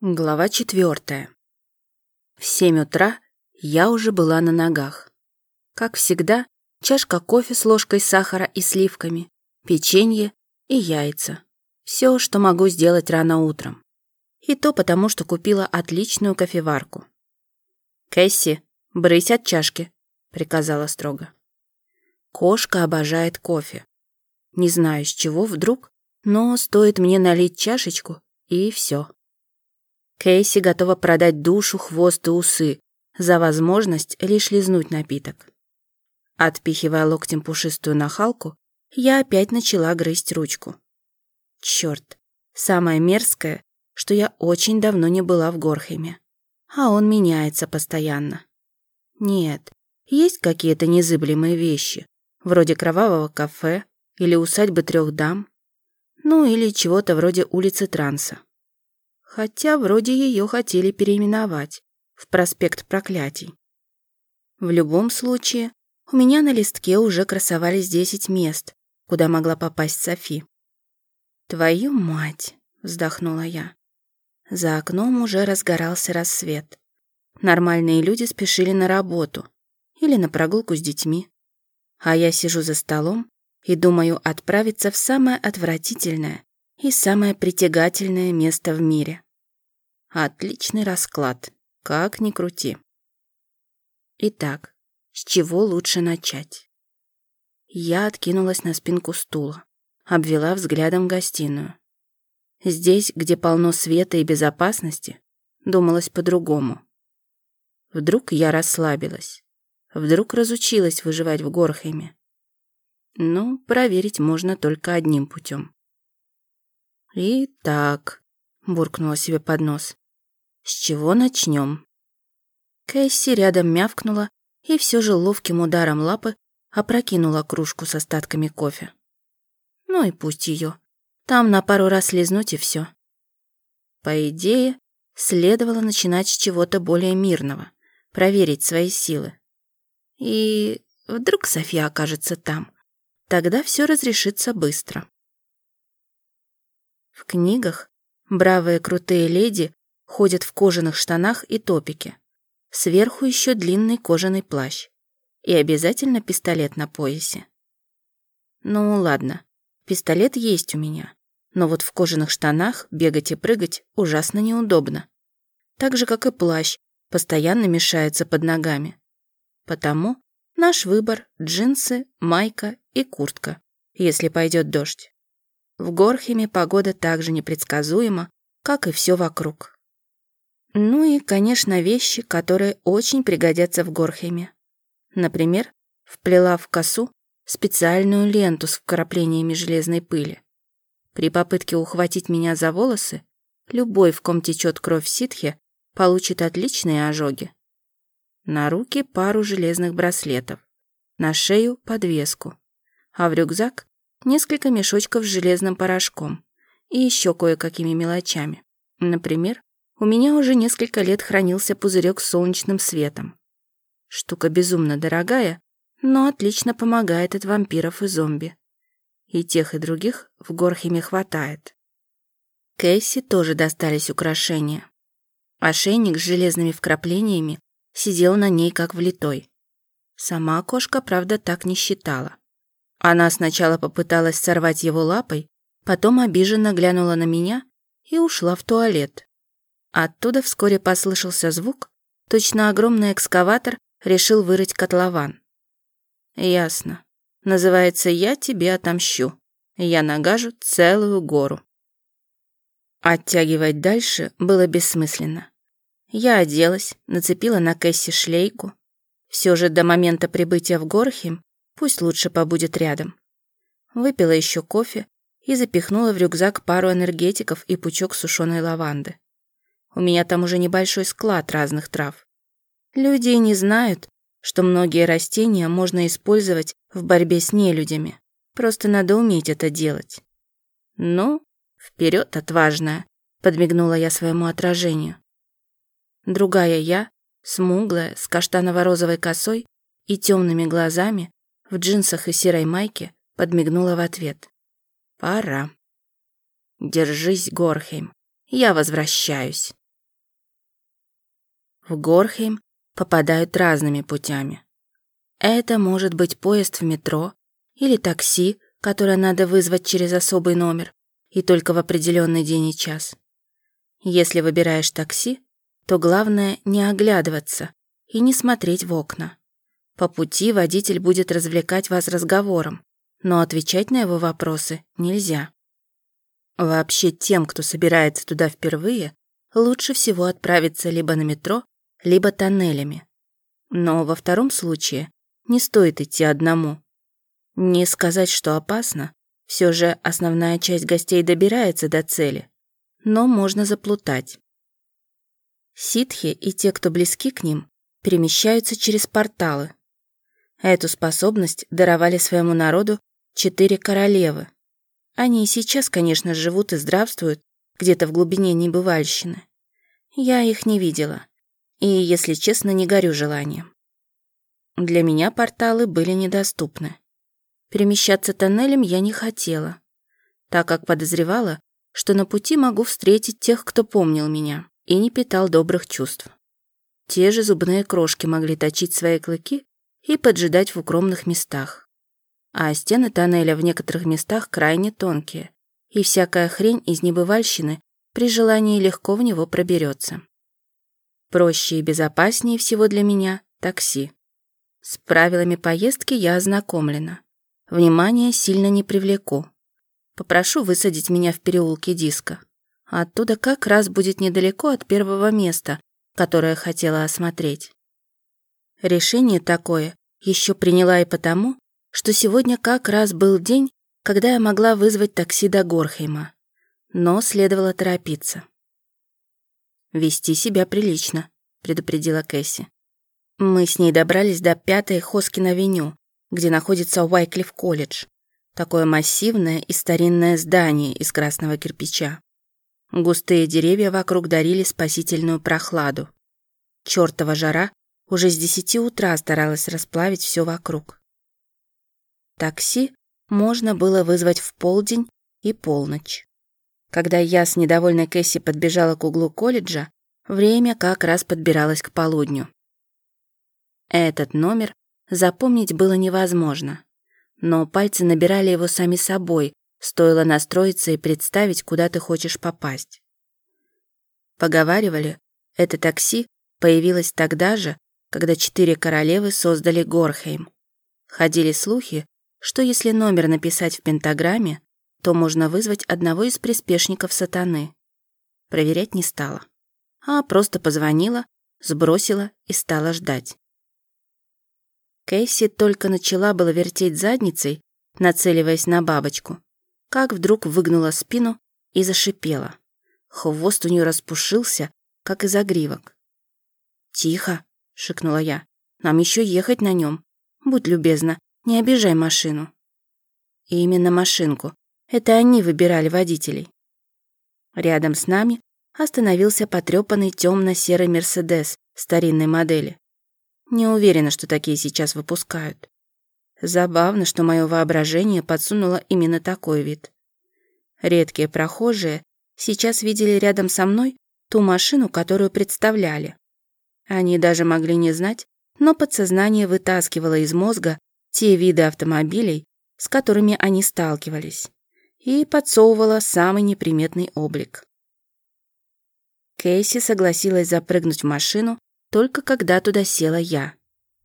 Глава четвертая. В семь утра я уже была на ногах. Как всегда, чашка кофе с ложкой сахара и сливками, печенье и яйца. Все, что могу сделать рано утром. И то потому, что купила отличную кофеварку. «Кэсси, брысь от чашки», — приказала строго. Кошка обожает кофе. Не знаю, с чего вдруг, но стоит мне налить чашечку, и все. Кейси готова продать душу, хвост и усы за возможность лишь лизнуть напиток. Отпихивая локтем пушистую нахалку, я опять начала грызть ручку. Черт, самое мерзкое, что я очень давно не была в Горхеме. А он меняется постоянно. Нет, есть какие-то незыблемые вещи, вроде кровавого кафе или усадьбы трех дам, ну или чего-то вроде улицы Транса хотя вроде ее хотели переименовать в проспект проклятий. В любом случае, у меня на листке уже красовались 10 мест, куда могла попасть Софи. «Твою мать!» — вздохнула я. За окном уже разгорался рассвет. Нормальные люди спешили на работу или на прогулку с детьми. А я сижу за столом и думаю отправиться в самое отвратительное и самое притягательное место в мире. Отличный расклад, как ни крути. Итак, с чего лучше начать? Я откинулась на спинку стула, обвела взглядом гостиную. Здесь, где полно света и безопасности, думалось по-другому. Вдруг я расслабилась. Вдруг разучилась выживать в Горхеме. Ну, проверить можно только одним путем. «Итак», — буркнула себе под нос, с чего начнем? Кэсси рядом мявкнула и все же ловким ударом лапы опрокинула кружку с остатками кофе. Ну и пусть ее. Там на пару раз лизнуть и все. По идее, следовало начинать с чего-то более мирного, проверить свои силы. И вдруг София окажется там. Тогда все разрешится быстро. В книгах бравые крутые леди ходят в кожаных штанах и топике. Сверху еще длинный кожаный плащ. И обязательно пистолет на поясе. Ну ладно, пистолет есть у меня. Но вот в кожаных штанах бегать и прыгать ужасно неудобно. Так же, как и плащ, постоянно мешается под ногами. Потому наш выбор – джинсы, майка и куртка, если пойдет дождь. В Горхеме погода так же непредсказуема, как и все вокруг. Ну и, конечно, вещи, которые очень пригодятся в Горхеме. Например, вплела в косу специальную ленту с вкраплениями железной пыли. При попытке ухватить меня за волосы, любой, в ком течет кровь ситхи, получит отличные ожоги. На руки пару железных браслетов, на шею подвеску, а в рюкзак несколько мешочков с железным порошком и еще кое-какими мелочами. Например, у меня уже несколько лет хранился пузырек с солнечным светом. Штука безумно дорогая, но отлично помогает от вампиров и зомби. И тех, и других в Горхеме хватает. Кейси тоже достались украшения. Ошейник с железными вкраплениями сидел на ней как влитой. Сама кошка, правда, так не считала. Она сначала попыталась сорвать его лапой, потом обиженно глянула на меня и ушла в туалет. Оттуда вскоре послышался звук, точно огромный экскаватор решил вырыть котлован. Ясно. Называется «Я тебе отомщу». Я нагажу целую гору. Оттягивать дальше было бессмысленно. Я оделась, нацепила на Кэсси шлейку. Все же до момента прибытия в Горхим пусть лучше побудет рядом. Выпила еще кофе и запихнула в рюкзак пару энергетиков и пучок сушеной лаванды. У меня там уже небольшой склад разных трав. Люди не знают, что многие растения можно использовать в борьбе с нелюдями. Просто надо уметь это делать. Ну, вперед, отважная, подмигнула я своему отражению. Другая я, смуглая, с каштаново-розовой косой и темными глазами, в джинсах и серой майке, подмигнула в ответ. Пора. Держись, Горхейм, я возвращаюсь. В Горхейм попадают разными путями. Это может быть поезд в метро или такси, которое надо вызвать через особый номер и только в определенный день и час. Если выбираешь такси, то главное не оглядываться и не смотреть в окна. По пути водитель будет развлекать вас разговором, но отвечать на его вопросы нельзя. Вообще тем, кто собирается туда впервые, лучше всего отправиться либо на метро, либо тоннелями. Но во втором случае не стоит идти одному. Не сказать, что опасно, все же основная часть гостей добирается до цели, но можно заплутать. Ситхи и те, кто близки к ним, перемещаются через порталы. Эту способность даровали своему народу четыре королевы. Они и сейчас, конечно, живут и здравствуют где-то в глубине небывальщины. Я их не видела, и, если честно, не горю желанием. Для меня порталы были недоступны. Перемещаться тоннелем я не хотела, так как подозревала, что на пути могу встретить тех, кто помнил меня и не питал добрых чувств. Те же зубные крошки могли точить свои клыки и поджидать в укромных местах. А стены тоннеля в некоторых местах крайне тонкие, и всякая хрень из небывальщины при желании легко в него проберется. Проще и безопаснее всего для меня – такси. С правилами поездки я ознакомлена. Внимание сильно не привлеку. Попрошу высадить меня в переулке диска. Оттуда как раз будет недалеко от первого места, которое хотела осмотреть. Решение такое еще приняла и потому, что сегодня как раз был день, когда я могла вызвать такси до Горхейма. Но следовало торопиться. «Вести себя прилично», — предупредила Кэсси. Мы с ней добрались до пятой Хоскин-авеню, где находится Уайклифф колледж. Такое массивное и старинное здание из красного кирпича. Густые деревья вокруг дарили спасительную прохладу. Чёртова жара уже с десяти утра старалась расплавить все вокруг. Такси можно было вызвать в полдень и полночь. Когда я с недовольной Кэсси подбежала к углу колледжа, время как раз подбиралось к полудню. Этот номер запомнить было невозможно, но пальцы набирали его сами собой, стоило настроиться и представить, куда ты хочешь попасть. Поговаривали, это такси появилось тогда же, когда четыре королевы создали Горхейм. Ходили слухи, что если номер написать в пентаграмме, то можно вызвать одного из приспешников сатаны. Проверять не стала, а просто позвонила, сбросила и стала ждать. Кейси только начала было вертеть задницей, нацеливаясь на бабочку, как вдруг выгнула спину и зашипела. Хвост у нее распушился, как и загривок. «Тихо!» — шикнула я. «Нам еще ехать на нем. Будь любезна, не обижай машину». И именно машинку, это они выбирали водителей. Рядом с нами остановился потрепанный темно-серый Мерседес старинной модели. Не уверена, что такие сейчас выпускают. Забавно, что мое воображение подсунуло именно такой вид. Редкие прохожие сейчас видели рядом со мной ту машину, которую представляли. Они даже могли не знать, но подсознание вытаскивало из мозга те виды автомобилей, с которыми они сталкивались и подсовывала самый неприметный облик. Кейси согласилась запрыгнуть в машину только когда туда села я.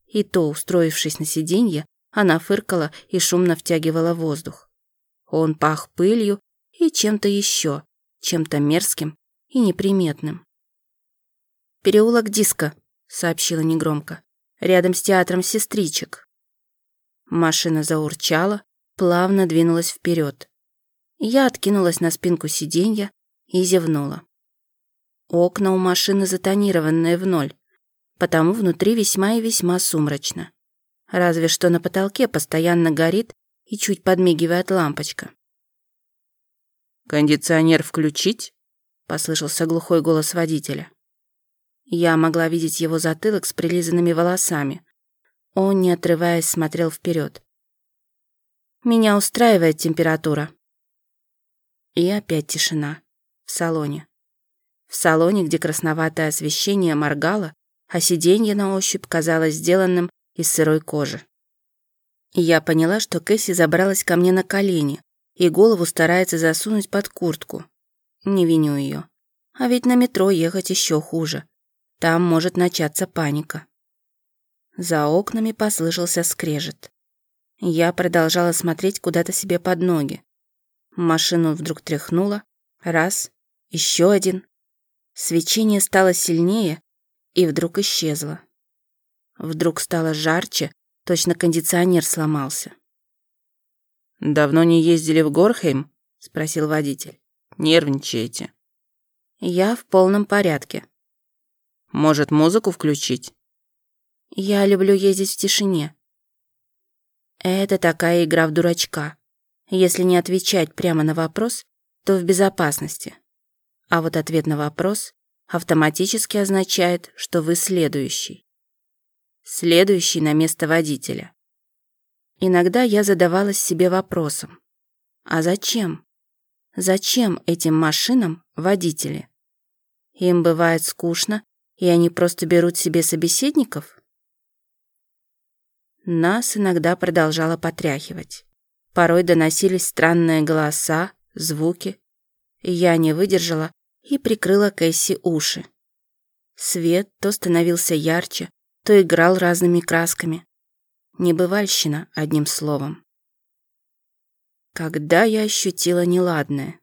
И то, устроившись на сиденье, она фыркала и шумно втягивала воздух. Он пах пылью и чем-то еще, чем-то мерзким и неприметным. «Переулок Диска», — сообщила негромко, — «рядом с театром сестричек». Машина заурчала, плавно двинулась вперед. Я откинулась на спинку сиденья и зевнула. Окна у машины затонированные в ноль, потому внутри весьма и весьма сумрачно. Разве что на потолке постоянно горит и чуть подмигивает лампочка. «Кондиционер включить?» — послышался глухой голос водителя. Я могла видеть его затылок с прилизанными волосами. Он, не отрываясь, смотрел вперед. «Меня устраивает температура», и опять тишина. В салоне. В салоне, где красноватое освещение моргало а сиденье на ощупь казалось сделанным из сырой кожи. Я поняла, что Кэсси забралась ко мне на колени и голову старается засунуть под куртку. Не виню ее. А ведь на метро ехать еще хуже. Там может начаться паника. За окнами послышался скрежет. Я продолжала смотреть куда-то себе под ноги. Машину вдруг тряхнуло. Раз, еще один. Свечение стало сильнее и вдруг исчезло. Вдруг стало жарче, точно кондиционер сломался. «Давно не ездили в Горхейм?» — спросил водитель. «Нервничаете?» «Я в полном порядке». «Может, музыку включить?» «Я люблю ездить в тишине». Это такая игра в дурачка. Если не отвечать прямо на вопрос, то в безопасности. А вот ответ на вопрос автоматически означает, что вы следующий. Следующий на место водителя. Иногда я задавалась себе вопросом. А зачем? Зачем этим машинам водители? Им бывает скучно, и они просто берут себе собеседников? Нас иногда продолжало потряхивать. Порой доносились странные голоса, звуки. Я не выдержала и прикрыла Кэсси уши. Свет то становился ярче, то играл разными красками. Небывальщина, одним словом. Когда я ощутила неладное?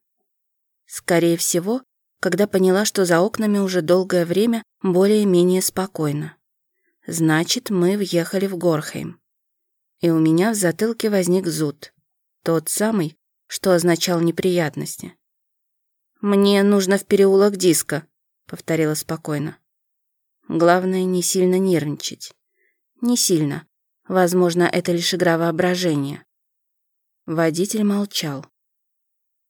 Скорее всего, когда поняла, что за окнами уже долгое время более-менее спокойно. Значит, мы въехали в Горхейм. И у меня в затылке возник зуд. Тот самый, что означал неприятности. «Мне нужно в переулок диска», — повторила спокойно. Главное, не сильно нервничать. Не сильно, Возможно, это лишь игра воображения. Водитель молчал.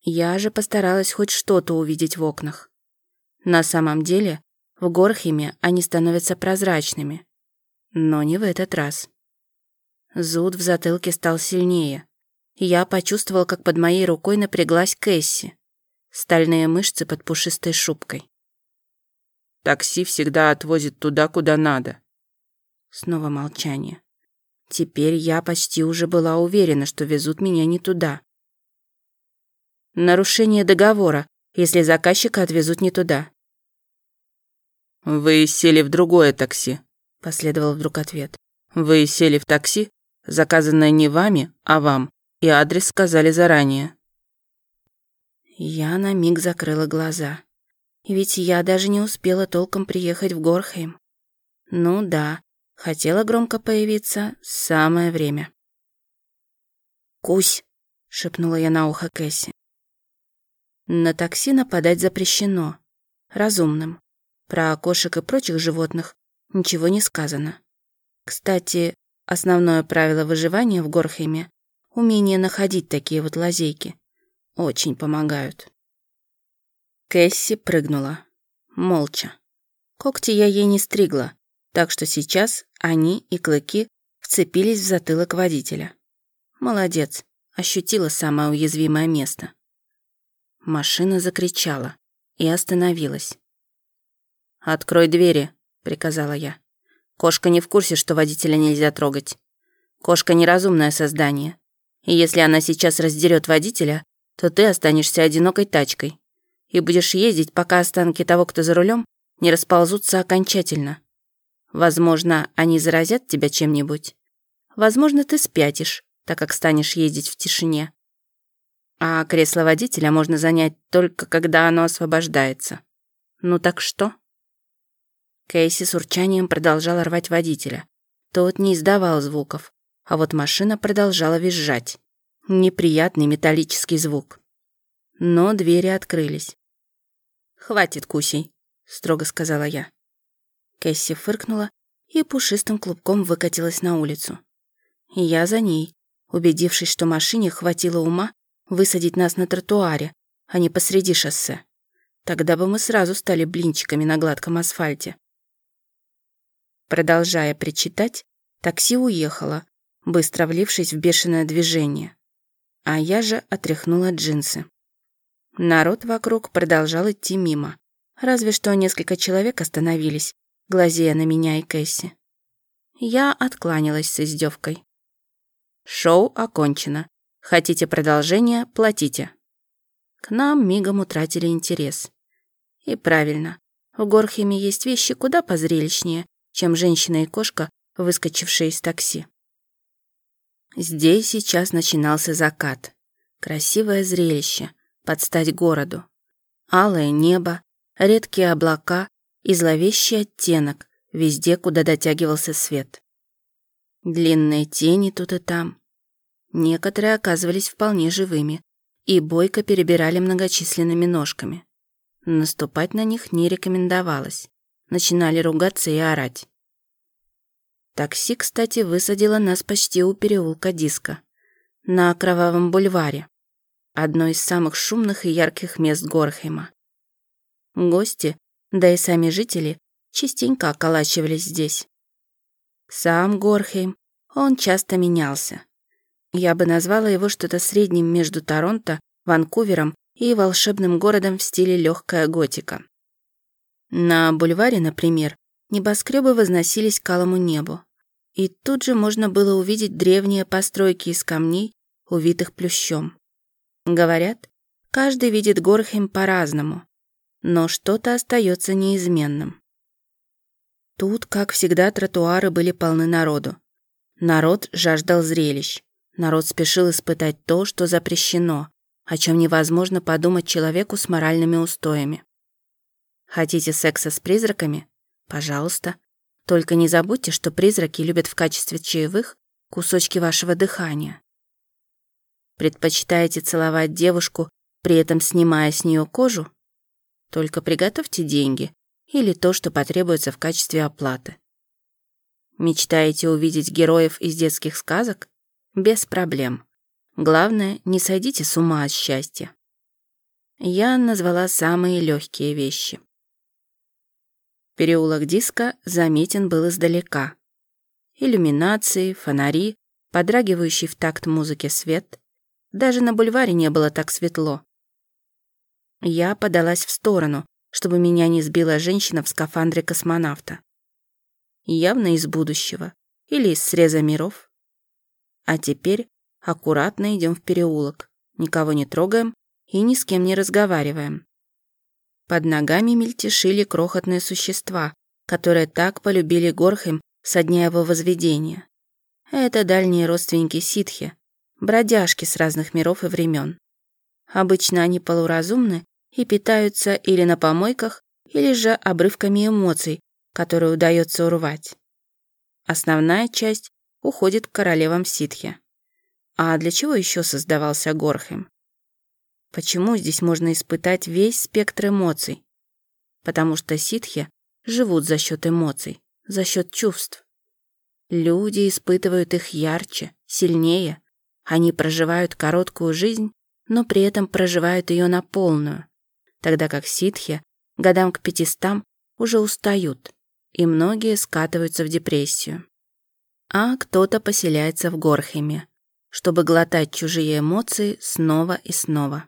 Я же постаралась хоть что-то увидеть в окнах. На самом деле, в Горхеме они становятся прозрачными. Но не в этот раз. Зуд в затылке стал сильнее. Я почувствовал, как под моей рукой напряглась Кэсси. Стальные мышцы под пушистой шубкой. «Такси всегда отвозит туда, куда надо». Снова молчание. Теперь я почти уже была уверена, что везут меня не туда. Нарушение договора, если заказчика отвезут не туда. «Вы сели в другое такси», — последовал вдруг ответ. «Вы сели в такси, заказанное не вами, а вам, и адрес сказали заранее». Я на миг закрыла глаза. Ведь я даже не успела толком приехать в Горхейм. Ну да, Хотела громко появиться, самое время. «Кусь!» — шепнула я на ухо Кэсси. На такси нападать запрещено. Разумным. Про кошек и прочих животных ничего не сказано. Кстати, основное правило выживания в Горхейме — умение находить такие вот лазейки. Очень помогают. Кэсси прыгнула. Молча. Когти я ей не стригла, так что сейчас они и клыки вцепились в затылок водителя. Молодец, ощутила самое уязвимое место. Машина закричала и остановилась. «Открой двери», — приказала я. «Кошка не в курсе, что водителя нельзя трогать. Кошка — неразумное создание. И если она сейчас раздерет водителя, то ты останешься одинокой тачкой и будешь ездить, пока останки того, кто за рулем, не расползутся окончательно. Возможно, они заразят тебя чем-нибудь. Возможно, ты спятишь, так как станешь ездить в тишине. А кресло водителя можно занять только когда оно освобождается. Ну так что? Кейси с урчанием продолжала рвать водителя. Тот не издавал звуков, а вот машина продолжала визжать. Неприятный металлический звук. Но двери открылись. «Хватит, Кусей», — строго сказала я. Кэсси фыркнула и пушистым клубком выкатилась на улицу. Я за ней, убедившись, что машине хватило ума высадить нас на тротуаре, а не посреди шоссе. Тогда бы мы сразу стали блинчиками на гладком асфальте. Продолжая причитать, такси уехало, быстро влившись в бешеное движение. А я же отряхнула джинсы. Народ вокруг продолжал идти мимо. Разве что несколько человек остановились глазея на меня и Кэсси. Я откланялась с издевкой. «Шоу окончено. Хотите продолжение – платите». К нам мигом утратили интерес. И правильно, в Горхеме есть вещи куда позрелищнее, чем женщина и кошка, выскочившие из такси. Здесь сейчас начинался закат. Красивое зрелище, под стать городу. Алое небо, редкие облака и зловещий оттенок везде, куда дотягивался свет. Длинные тени тут и там. Некоторые оказывались вполне живыми и бойко перебирали многочисленными ножками. Наступать на них не рекомендовалось. Начинали ругаться и орать. Такси, кстати, высадило нас почти у переулка Диска, на Кровавом бульваре, одно из самых шумных и ярких мест Горхейма. Гости, да и сами жители, частенько околачивались здесь. Сам Горхейм, он часто менялся. Я бы назвала его что-то средним между Торонто, Ванкувером и волшебным городом в стиле легкая готика. На бульваре, например, небоскребы возносились к алому небу. И тут же можно было увидеть древние постройки из камней, увитых плющом. Говорят, каждый видит Горхем по-разному, но что-то остается неизменным. Тут, как всегда, тротуары были полны народу. Народ жаждал зрелищ. Народ спешил испытать то, что запрещено, о чем невозможно подумать человеку с моральными устоями. Хотите секса с призраками? Пожалуйста. Только не забудьте, что призраки любят в качестве чаевых кусочки вашего дыхания. Предпочитаете целовать девушку, при этом снимая с нее кожу? Только приготовьте деньги или то, что потребуется в качестве оплаты. Мечтаете увидеть героев из детских сказок? Без проблем. Главное, не сойдите с ума от счастья. Я назвала самые легкие вещи. Переулок диска заметен был издалека. Иллюминации, фонари, подрагивающий в такт музыки свет. Даже на бульваре не было так светло. Я подалась в сторону, чтобы меня не сбила женщина в скафандре космонавта. Явно из будущего или из среза миров. А теперь аккуратно идем в переулок, никого не трогаем и ни с кем не разговариваем. Под ногами мельтешили крохотные существа, которые так полюбили Горхем со дня его возведения. Это дальние родственники ситхи, бродяжки с разных миров и времен. Обычно они полуразумны и питаются или на помойках, или же обрывками эмоций, которые удается урвать. Основная часть уходит к королевам ситхи. А для чего еще создавался Горхем? Почему здесь можно испытать весь спектр эмоций? Потому что ситхи живут за счет эмоций, за счет чувств. Люди испытывают их ярче, сильнее. Они проживают короткую жизнь, но при этом проживают ее на полную, тогда как ситхи годам к пятистам уже устают, и многие скатываются в депрессию а кто-то поселяется в Горхеме, чтобы глотать чужие эмоции снова и снова.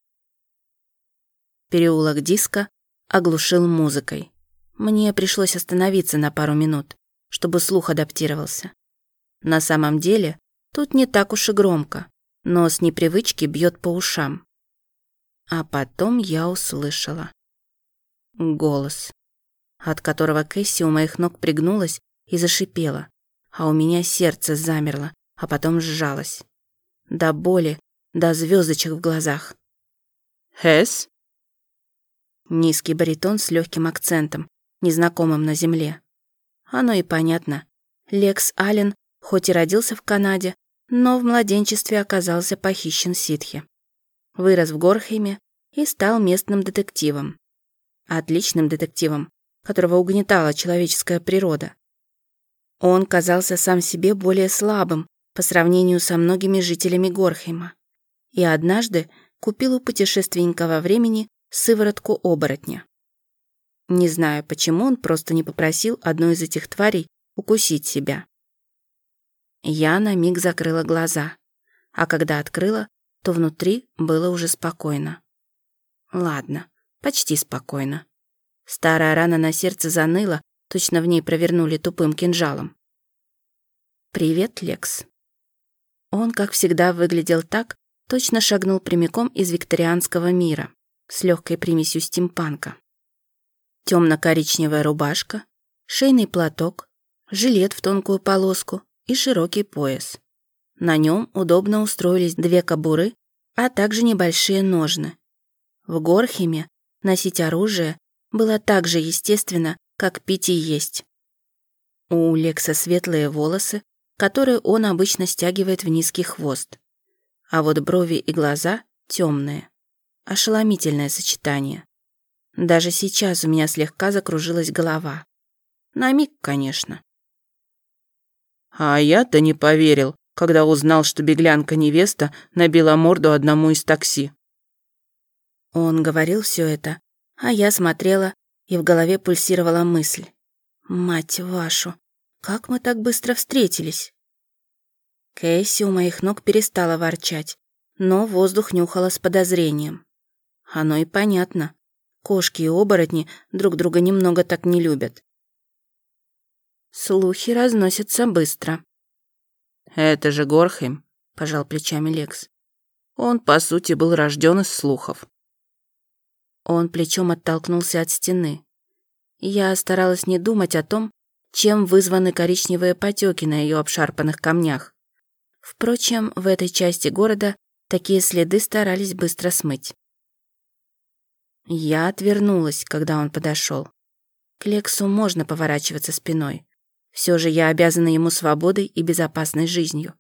Переулок диска оглушил музыкой. Мне пришлось остановиться на пару минут, чтобы слух адаптировался. На самом деле, тут не так уж и громко, но с непривычки бьет по ушам. А потом я услышала. Голос, от которого Кэсси у моих ног пригнулась и зашипела, а у меня сердце замерло, а потом сжалось. До боли, до звездочек в глазах. «Хэс?» Низкий баритон с легким акцентом, незнакомым на земле. Оно и понятно. Лекс Аллен хоть и родился в Канаде, но в младенчестве оказался похищен ситхи. Вырос в Горхейме и стал местным детективом. Отличным детективом, которого угнетала человеческая природа. Он казался сам себе более слабым по сравнению со многими жителями Горхейма. И однажды купил у путешественника во времени сыворотку оборотня. Не знаю, почему он просто не попросил одну из этих тварей укусить себя. Я на миг закрыла глаза, а когда открыла, то внутри было уже спокойно. Ладно, почти спокойно. Старая рана на сердце заныла, точно в ней провернули тупым кинжалом. «Привет, Лекс». Он, как всегда, выглядел так, точно шагнул прямиком из викторианского мира с легкой примесью стимпанка. Темно-коричневая рубашка, шейный платок, жилет в тонкую полоску и широкий пояс. На нем удобно устроились две кобуры, а также небольшие ножны. В Горхеме носить оружие было так же естественно, как пить и есть. У Лекса светлые волосы, которые он обычно стягивает в низкий хвост. А вот брови и глаза темные. Ошеломительное сочетание. Даже сейчас у меня слегка закружилась голова. На миг, конечно. А я-то не поверил, когда узнал, что беглянка-невеста набила морду одному из такси. Он говорил все это, а я смотрела, и в голове пульсировала мысль. «Мать вашу, как мы так быстро встретились?» Кэсси у моих ног перестала ворчать, но воздух нюхала с подозрением. Оно и понятно. Кошки и оборотни друг друга немного так не любят. Слухи разносятся быстро. «Это же Горхем», — пожал плечами Лекс. «Он, по сути, был рожден из слухов». Он плечом оттолкнулся от стены. Я старалась не думать о том, чем вызваны коричневые потеки на ее обшарпанных камнях. Впрочем, в этой части города такие следы старались быстро смыть. Я отвернулась, когда он подошел. К Лексу можно поворачиваться спиной. Все же я обязана ему свободой и безопасной жизнью.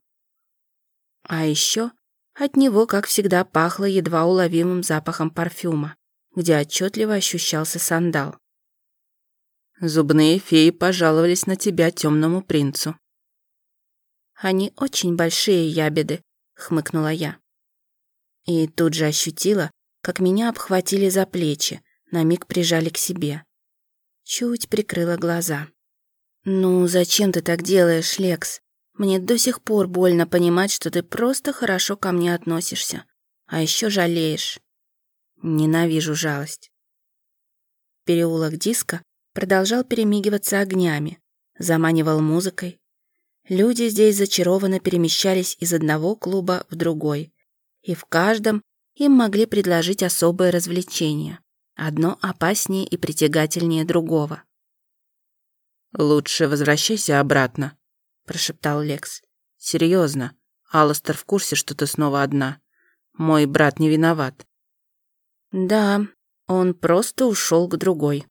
А еще от него, как всегда, пахло едва уловимым запахом парфюма, где отчетливо ощущался сандал. «Зубные феи пожаловались на тебя, темному принцу». «Они очень большие ябеды», — хмыкнула я. И тут же ощутила, как меня обхватили за плечи, на миг прижали к себе. Чуть прикрыла глаза. «Ну, зачем ты так делаешь, Лекс? Мне до сих пор больно понимать, что ты просто хорошо ко мне относишься, а еще жалеешь. Ненавижу жалость». Переулок диска продолжал перемигиваться огнями, заманивал музыкой. Люди здесь зачарованно перемещались из одного клуба в другой, и в каждом им могли предложить особое развлечение, одно опаснее и притягательнее другого. «Лучше возвращайся обратно», — прошептал Лекс. «Серьезно, Алластер в курсе, что ты снова одна. Мой брат не виноват». «Да, он просто ушел к другой.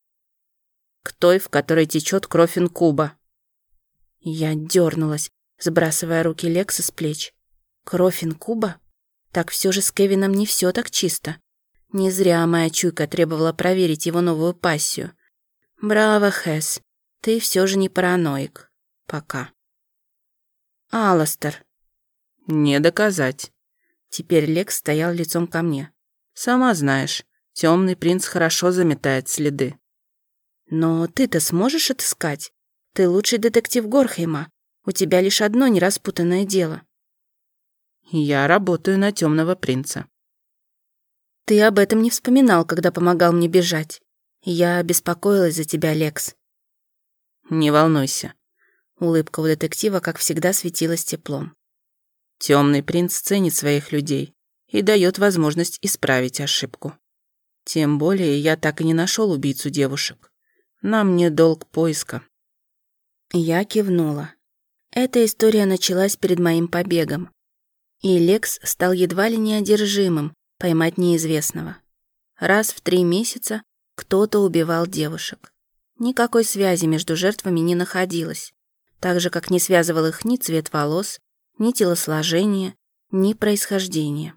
К той, в которой течет кровь инкуба». Я дернулась, сбрасывая руки Лекса с плеч. «Кровь инкуба?» Так все же с Кевином не все так чисто. Не зря моя чуйка требовала проверить его новую пассию. Браво, Хэс, ты все же не параноик. Пока. Аластер. Не доказать. Теперь Лекс стоял лицом ко мне. Сама знаешь, темный принц хорошо заметает следы. Но ты-то сможешь отыскать? Ты лучший детектив Горхейма. У тебя лишь одно нераспутанное дело. Я работаю на темного принца. Ты об этом не вспоминал, когда помогал мне бежать. Я беспокоилась за тебя, Лекс. Не волнуйся. Улыбка у детектива, как всегда, светилась теплом. Темный принц ценит своих людей и дает возможность исправить ошибку. Тем более я так и не нашел убийцу девушек. Нам не долг поиска. Я кивнула. Эта история началась перед моим побегом, и Лекс стал едва ли неодержимым поймать неизвестного. Раз в три месяца кто-то убивал девушек. Никакой связи между жертвами не находилось, так же, как не связывал их ни цвет волос, ни телосложение, ни происхождение.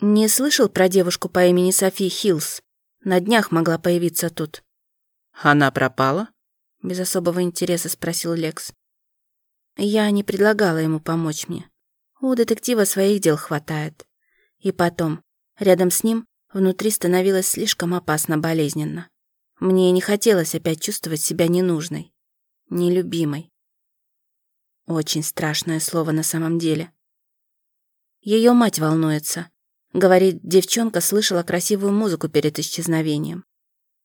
Не слышал про девушку по имени Софи Хиллс? На днях могла появиться тут. Она пропала? Без особого интереса спросил Лекс. Я не предлагала ему помочь мне. У детектива своих дел хватает. И потом, рядом с ним внутри становилось слишком опасно болезненно. Мне не хотелось опять чувствовать себя ненужной, нелюбимой. Очень страшное слово на самом деле. Ее мать волнуется. Говорит, девчонка слышала красивую музыку перед исчезновением.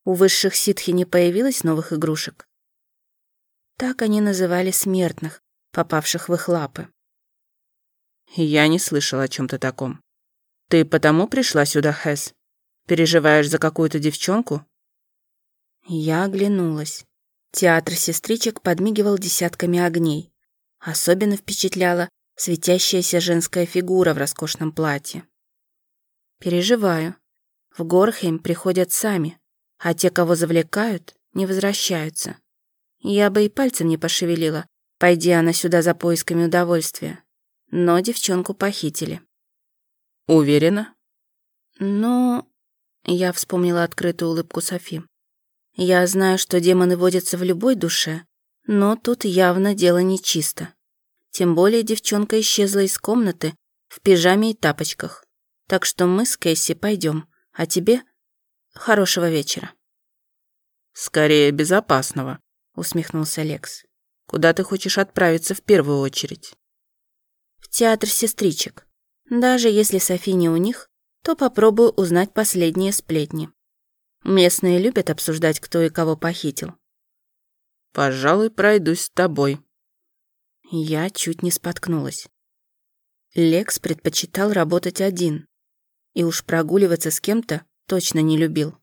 У высших ситхи не появилось новых игрушек? Так они называли смертных, попавших в их лапы. Я не слышал о чем-то таком. Ты потому пришла сюда, Хэс? Переживаешь за какую-то девчонку? Я оглянулась. Театр сестричек подмигивал десятками огней. Особенно впечатляла светящаяся женская фигура в роскошном платье. Переживаю. В Горхейм приходят сами, а те, кого завлекают, не возвращаются. Я бы и пальцем не пошевелила, пойди она сюда за поисками удовольствия. Но девчонку похитили. Уверена? Ну, я вспомнила открытую улыбку Софи. Я знаю, что демоны водятся в любой душе, но тут явно дело нечисто. Тем более девчонка исчезла из комнаты в пижаме и тапочках. Так что мы с Кейси пойдем, а тебе хорошего вечера. Скорее безопасного, усмехнулся Лекс. Куда ты хочешь отправиться в первую очередь? Театр сестричек. Даже если Софи не у них, то попробую узнать последние сплетни. Местные любят обсуждать, кто и кого похитил. Пожалуй, пройдусь с тобой. Я чуть не споткнулась. Лекс предпочитал работать один. И уж прогуливаться с кем-то точно не любил.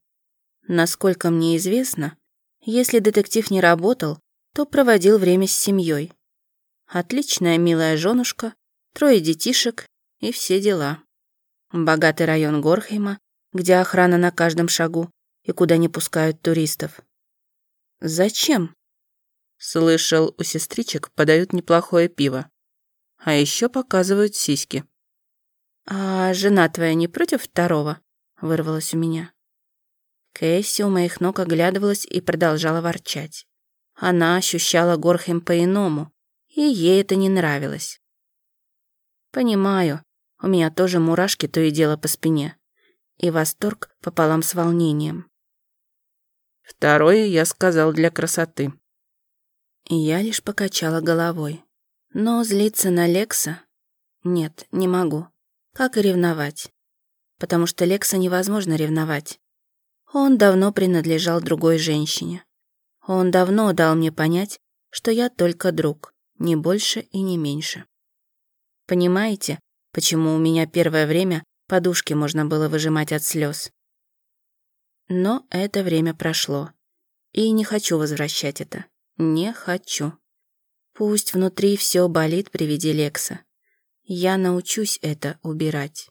Насколько мне известно, если детектив не работал, то проводил время с семьей. Отличная милая женушка, трое детишек и все дела. Богатый район Горхейма, где охрана на каждом шагу, и куда не пускают туристов. Зачем? Слышал, у сестричек подают неплохое пиво. А еще показывают сиськи. А жена твоя не против второго? Вырвалось у меня. Кэсси у моих ног оглядывалась и продолжала ворчать. Она ощущала Горхем по-иному, и ей это не нравилось. Понимаю, у меня тоже мурашки то и дело по спине. И восторг пополам с волнением. Второе я сказал для красоты. Я лишь покачала головой. Но злиться на Лекса? Нет, не могу. Как и ревновать. Потому что Лекса невозможно ревновать. Он давно принадлежал другой женщине. Он давно дал мне понять, что я только друг, не больше и не меньше. Понимаете, почему у меня первое время подушки можно было выжимать от слез? Но это время прошло. И не хочу возвращать это. Не хочу. Пусть внутри все болит при виде Лекса. Я научусь это убирать.